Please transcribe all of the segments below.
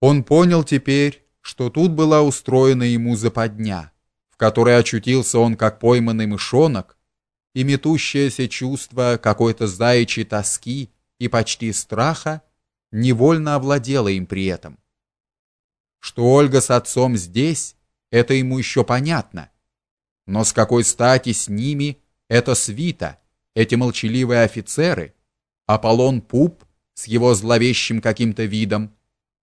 Он понял теперь, что тут была устроена ему западня, в которой очутился он как пойманный мышонок, и метущееся чувство какой-то заячьей тоски и почти страха невольно овладело им при этом. Что Ольга с отцом здесь, это ему еще понятно. Но с какой стати с ними эта свита, эти молчаливые офицеры, Аполлон Пуп с его зловещим каким-то видом,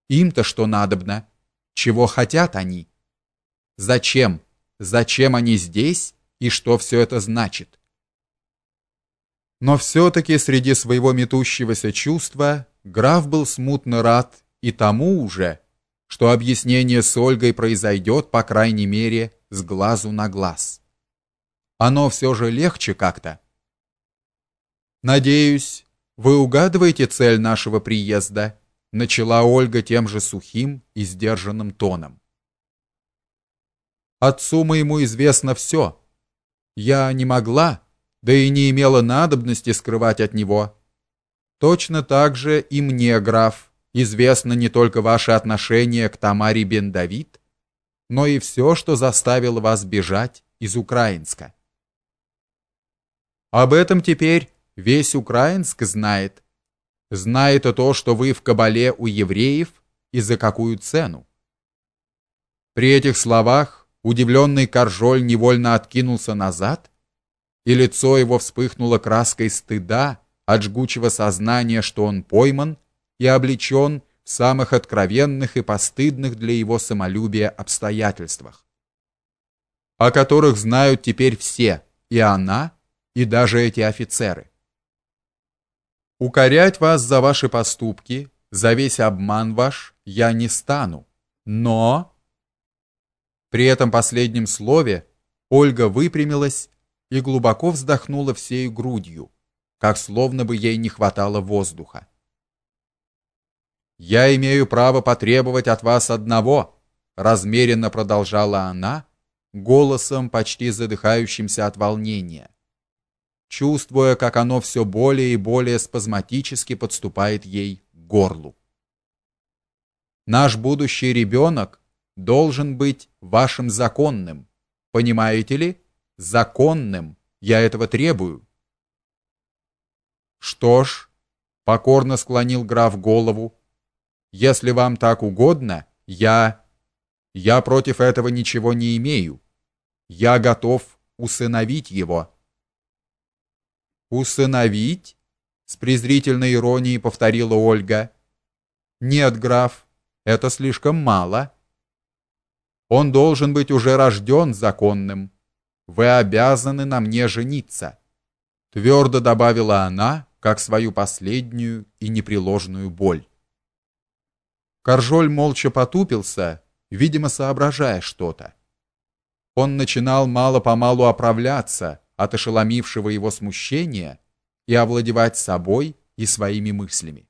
им-то что надобно? Чего хотят они? Зачем? Зачем они здесь и что все это значит? Но все таки среди своего метущегося чувства граф был смутно рад и тому уже, что объяснение с Ольгой произойдет по крайней мере с глазу на глаз. Оно все же легче как-то. Надеюсь, вы угадываете цель нашего приезда начала Ольга тем же сухим и сдержанным тоном. Отцу моему известно все. Я не могла, да и не имела надобности скрывать от него. Точно так же и мне, граф, известно не только ваше отношение к Тамаре Бен-Давид, но и все, что заставило вас бежать из Украинска. Об этом теперь весь Украинск знает, знает то, что вы в кабале у евреев и за какую цену. При этих словах удивленный Каржоль невольно откинулся назад, и лицо его вспыхнуло краской стыда от жгучего сознания, что он пойман и облечен в самых откровенных и постыдных для его самолюбия обстоятельствах, о которых знают теперь все, и она, и даже эти офицеры. Укорять вас за ваши поступки, за весь обман ваш я не стану. Но При этом последнем слове Ольга выпрямилась и глубоко вздохнула всей грудью, как словно бы ей не хватало воздуха. Я имею право потребовать от вас одного, размеренно продолжала она, голосом почти задыхающимся от волнения чувствуя, как оно все более и более спазматически подступает ей к горлу. Наш будущий ребенок должен быть вашим законным. Понимаете ли? Законным. Я этого требую. Что ж, покорно склонил граф голову. Если вам так угодно, я я против этого ничего не имею. Я готов усыновить его. Усыновить? с презрительной иронией повторила Ольга. Нет, граф, это слишком мало. Он должен быть уже рожден законным. Вы обязаны на мне жениться, твердо добавила она, как свою последнюю и непреложную боль. Каржоль молча потупился, видимо, соображая что-то. Он начинал мало-помалу оправляться от ошеломившего его смущения и овладевать собой и своими мыслями.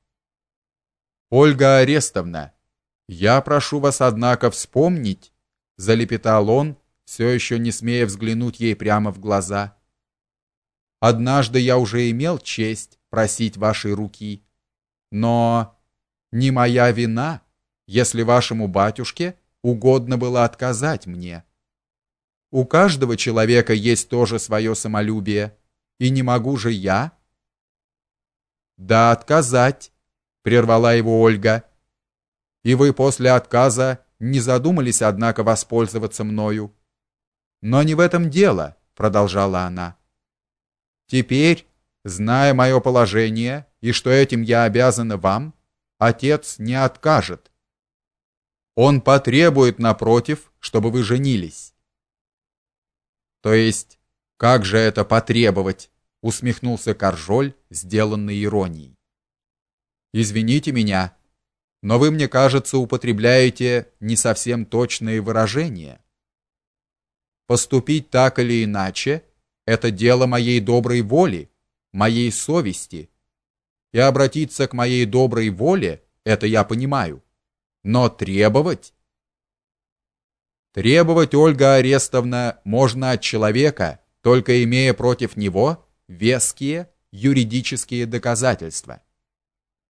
Ольга Арестовна, я прошу вас однако вспомнить, залепетал он, все еще не смея взглянуть ей прямо в глаза. Однажды я уже имел честь просить вашей руки, но не моя вина, если вашему батюшке угодно было отказать мне. У каждого человека есть тоже свое самолюбие, и не могу же я Да отказать, прервала его Ольга. И вы после отказа не задумались однако воспользоваться мною. Но не в этом дело, продолжала она. Теперь, зная мое положение и что этим я обязана вам, отец не откажет. Он потребует напротив, чтобы вы женились. То есть, как же это потребовать? усмехнулся Каржоль, сделанный иронией. Извините меня, но вы, мне кажется, употребляете не совсем точные выражения. Поступить так или иначе это дело моей доброй воли, моей совести. И обратиться к моей доброй воле это я понимаю. Но требовать Требовать Ольга Арестовна можно от человека, только имея против него веские юридические доказательства.